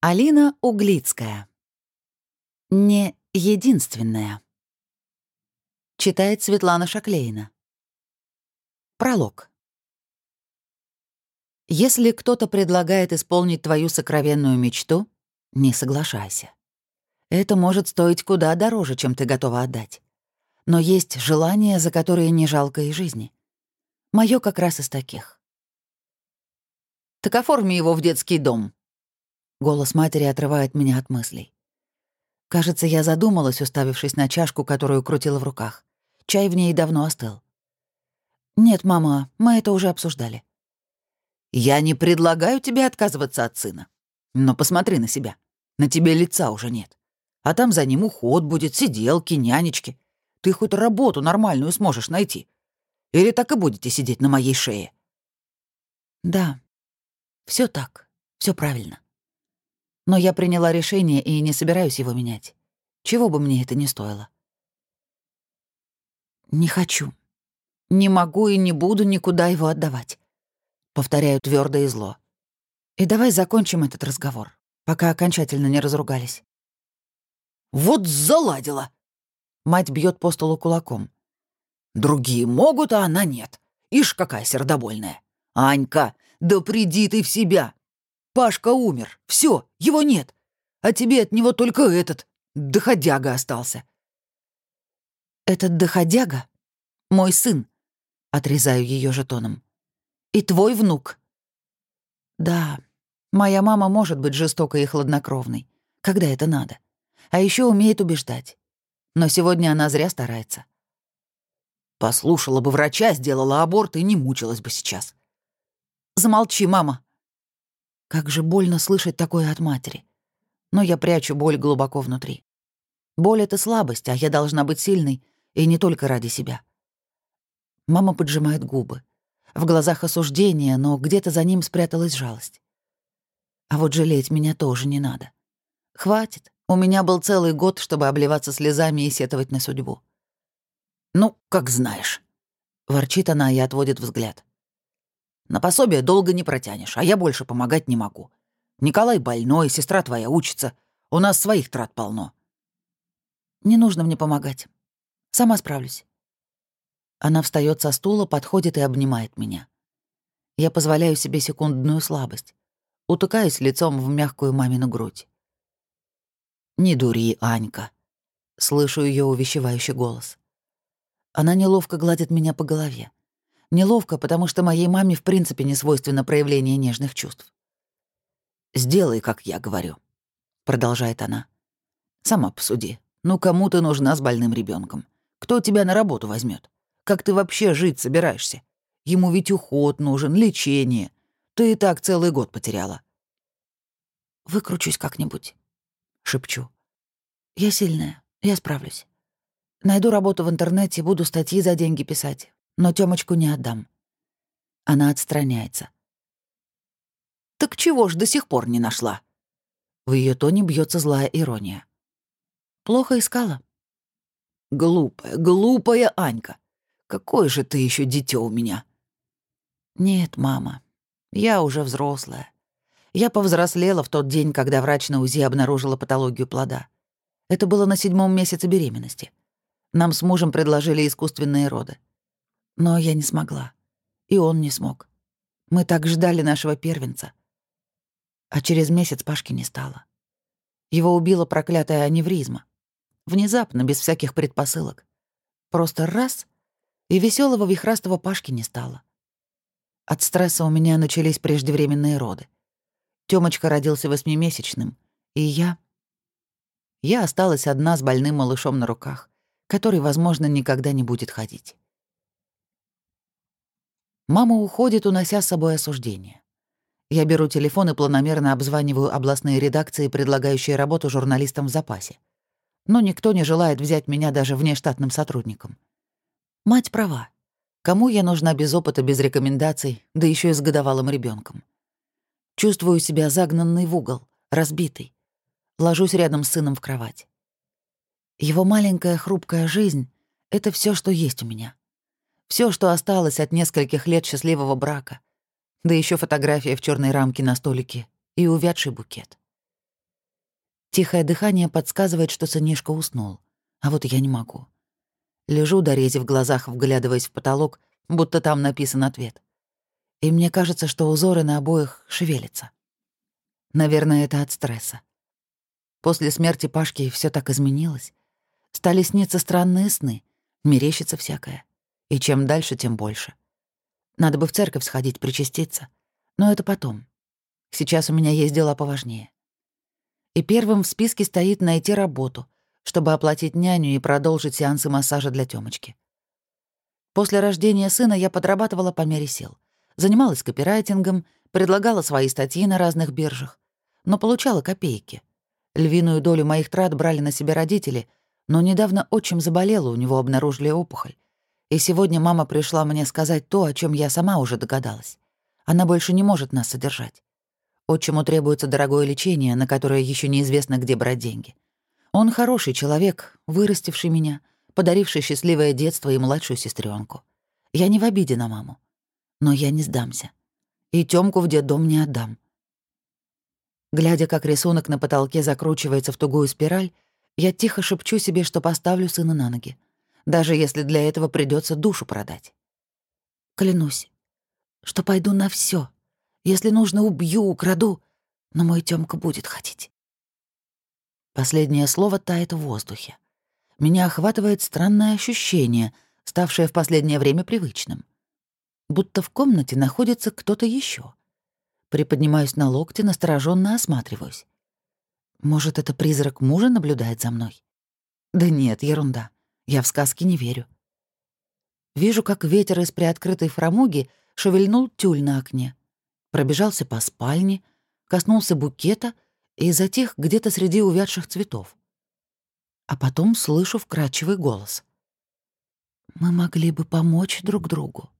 Алина Углицкая. Не единственная. Читает Светлана Шаклейна. Пролог. Если кто-то предлагает исполнить твою сокровенную мечту, не соглашайся. Это может стоить куда дороже, чем ты готова отдать. Но есть желания, за которые не жалко и жизни. Моё как раз из таких. Так оформи его в детский дом, Голос матери отрывает меня от мыслей. Кажется, я задумалась, уставившись на чашку, которую крутила в руках. Чай в ней давно остыл. «Нет, мама, мы это уже обсуждали». «Я не предлагаю тебе отказываться от сына. Но посмотри на себя. На тебе лица уже нет. А там за ним уход будет, сиделки, нянечки. Ты хоть работу нормальную сможешь найти. Или так и будете сидеть на моей шее?» «Да, все так, все правильно. Но я приняла решение и не собираюсь его менять. Чего бы мне это ни стоило. «Не хочу. Не могу и не буду никуда его отдавать», — повторяю твердо и зло. «И давай закончим этот разговор, пока окончательно не разругались». «Вот заладила!» Мать бьет по столу кулаком. «Другие могут, а она нет. Ишь, какая сердобольная! Анька, да приди ты в себя! Пашка умер. Все, его нет. А тебе от него только этот доходяга остался. Этот доходяга — мой сын, отрезаю ее жетоном. И твой внук. Да, моя мама может быть жестокой и хладнокровной, когда это надо. А еще умеет убеждать. Но сегодня она зря старается. Послушала бы врача, сделала аборт и не мучилась бы сейчас. Замолчи, мама. Как же больно слышать такое от матери. Но я прячу боль глубоко внутри. Боль — это слабость, а я должна быть сильной, и не только ради себя. Мама поджимает губы. В глазах осуждение, но где-то за ним спряталась жалость. А вот жалеть меня тоже не надо. Хватит. У меня был целый год, чтобы обливаться слезами и сетовать на судьбу. «Ну, как знаешь», — ворчит она и отводит взгляд. На пособие долго не протянешь, а я больше помогать не могу. Николай больной, сестра твоя учится. У нас своих трат полно». «Не нужно мне помогать. Сама справлюсь». Она встает со стула, подходит и обнимает меня. Я позволяю себе секундную слабость. Утыкаюсь лицом в мягкую мамину грудь. «Не дури, Анька», — слышу ее увещевающий голос. Она неловко гладит меня по голове. Неловко, потому что моей маме в принципе не свойственно проявление нежных чувств. «Сделай, как я говорю», — продолжает она. «Сама посуди. Ну, кому ты нужна с больным ребенком? Кто тебя на работу возьмет? Как ты вообще жить собираешься? Ему ведь уход нужен, лечение. Ты и так целый год потеряла». «Выкручусь как-нибудь», — шепчу. «Я сильная, я справлюсь. Найду работу в интернете, буду статьи за деньги писать но Тёмочку не отдам. Она отстраняется. «Так чего ж до сих пор не нашла?» В ее тоне бьется злая ирония. «Плохо искала». «Глупая, глупая Анька! Какое же ты еще дитё у меня!» «Нет, мама, я уже взрослая. Я повзрослела в тот день, когда врач на УЗИ обнаружила патологию плода. Это было на седьмом месяце беременности. Нам с мужем предложили искусственные роды. Но я не смогла. И он не смог. Мы так ждали нашего первенца. А через месяц Пашки не стало. Его убила проклятая аневризма. Внезапно, без всяких предпосылок. Просто раз — и веселого вихрастого Пашки не стало. От стресса у меня начались преждевременные роды. Тёмочка родился восьмимесячным, и я... Я осталась одна с больным малышом на руках, который, возможно, никогда не будет ходить. Мама уходит, унося с собой осуждение. Я беру телефон и планомерно обзваниваю областные редакции, предлагающие работу журналистам в запасе. Но никто не желает взять меня даже внештатным сотрудником. Мать права. Кому я нужна без опыта, без рекомендаций, да еще и с годовалым ребенком? Чувствую себя загнанной в угол, разбитый. Ложусь рядом с сыном в кровать. Его маленькая хрупкая жизнь — это все, что есть у меня. Все, что осталось от нескольких лет счастливого брака. Да еще фотография в черной рамке на столике и увядший букет. Тихое дыхание подсказывает, что сынишка уснул. А вот я не могу. Лежу, дорезив глазах, вглядываясь в потолок, будто там написан ответ. И мне кажется, что узоры на обоих шевелятся. Наверное, это от стресса. После смерти Пашки все так изменилось. Стали сниться странные сны, мерещится всякое. И чем дальше, тем больше. Надо бы в церковь сходить, причаститься. Но это потом. Сейчас у меня есть дела поважнее. И первым в списке стоит найти работу, чтобы оплатить няню и продолжить сеансы массажа для Тёмочки. После рождения сына я подрабатывала по мере сил. Занималась копирайтингом, предлагала свои статьи на разных биржах, но получала копейки. Львиную долю моих трат брали на себя родители, но недавно отчим заболел, у него обнаружили опухоль. И сегодня мама пришла мне сказать то, о чем я сама уже догадалась. Она больше не может нас содержать. Отчиму требуется дорогое лечение, на которое еще неизвестно, где брать деньги. Он хороший человек, вырастивший меня, подаривший счастливое детство и младшую сестренку. Я не в обиде на маму. Но я не сдамся. И Тёмку в детдом не отдам. Глядя, как рисунок на потолке закручивается в тугую спираль, я тихо шепчу себе, что поставлю сына на ноги, даже если для этого придется душу продать. Клянусь, что пойду на все, если нужно, убью, украду, но мой Тёмка будет хотеть. Последнее слово тает в воздухе. Меня охватывает странное ощущение, ставшее в последнее время привычным. Будто в комнате находится кто-то еще. Приподнимаюсь на локте, настороженно осматриваюсь. Может, это призрак мужа наблюдает за мной? Да нет, ерунда. Я в сказки не верю. Вижу, как ветер из приоткрытой фрамуги шевельнул тюль на окне пробежался по спальне, коснулся букета и затих где-то среди увядших цветов. А потом слышу вкрадчивый голос. «Мы могли бы помочь друг другу».